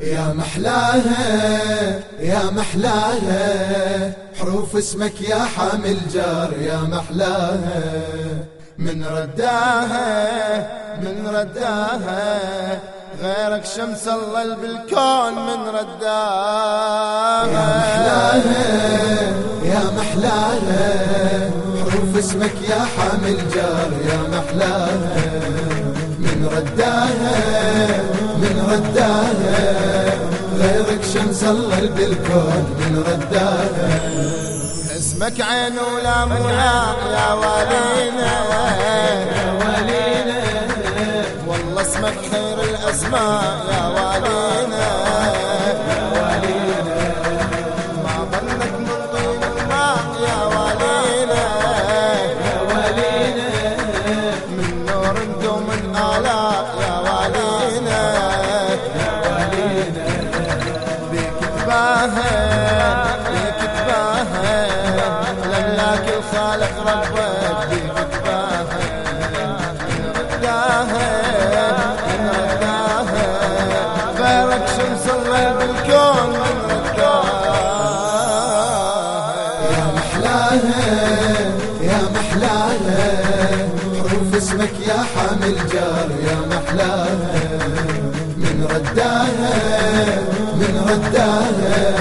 يا محلاها يا محلاها حروف اسمك يا حامل جار يا محلاها. من رداها من رداها غيرك شمس الله بالكون من رداها. يا محلاها يا محلاها حروف اسمك يا حامل جار يا محلاها. من رداها من رداها غيرك شمس الله بالكون من رداها اسمك عين ولا مناق يا والينا. يا والينا. والله اسمك خير الأسماء يا والينا. اسمك يا حامل جار يا محلاها من رداها من رداها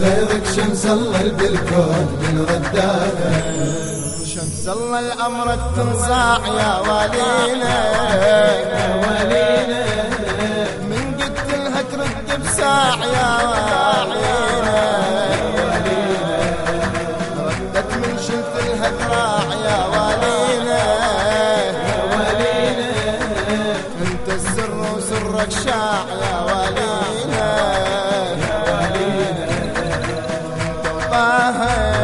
غيرك شمس الله بالكون من رداها الله الأمر تنصاع يا والينا. يا والينا من قلت لها ترد بساع يا والينا. ردت من شلت لها ذراع يا والينا. يا والينا انت السر وسرك شاع يا والينا. يا وطاها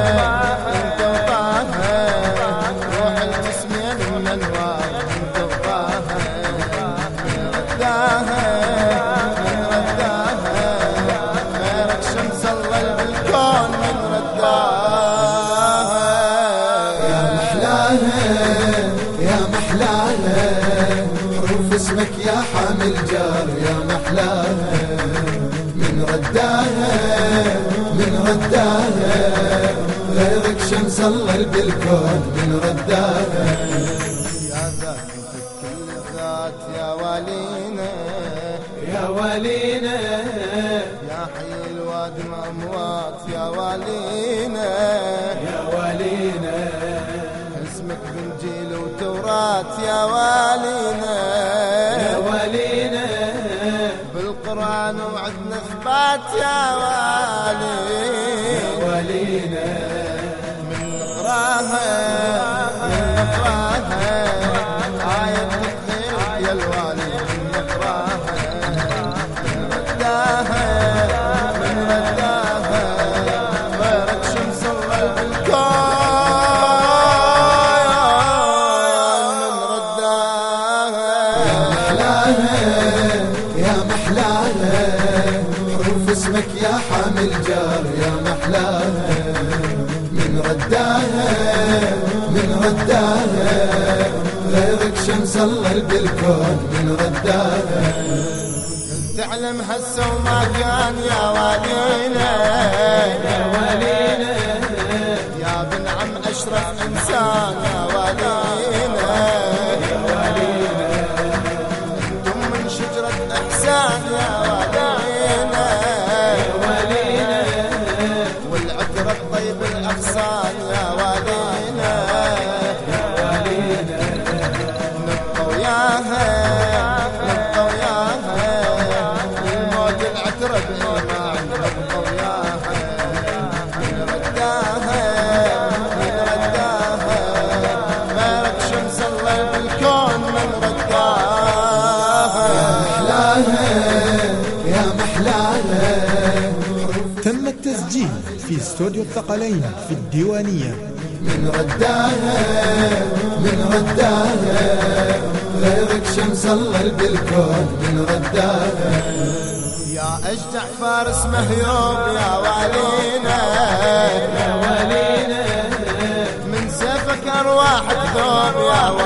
اسمك يا حامل جار يا محلاها من رداها من رداها غيرك شمس الله بالكون من رداها يا ذات كل ذات يا والينا. يا ولينا يا حي الوادي الاموات يا والينا. اثبات يا ولينا من نقراها من نقراها آية الخير يا الوالي من نقراها اسمك يا حامل جار يا محلاها من رداها من رداها غيرك شمس الله بالكون من رداها تعلم هسه وما كان من رداها من رداها شمس الله بالكون من رداها محلاها يا محلاها تم التسجيل في استوديو الثقلين في الديوانية. من رداها من رداها غيرك شمس الله بالكون من رداها يا أشجع فارس مهيوب يا والينا. يا والينا. من سيفك أرواح ذوب يا والينا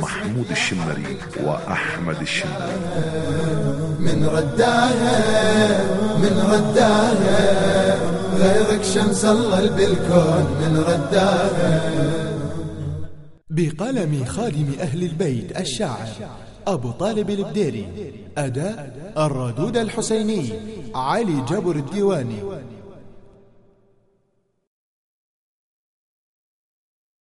محمود الشمري وأحمد الشمري. من رداها من رداها غيرك شمس الله بالكون. من رداها بقلم خادم أهل البيت الشاعر أبو طالب البديري أداء الردود الحسيني علي جبر الديواني.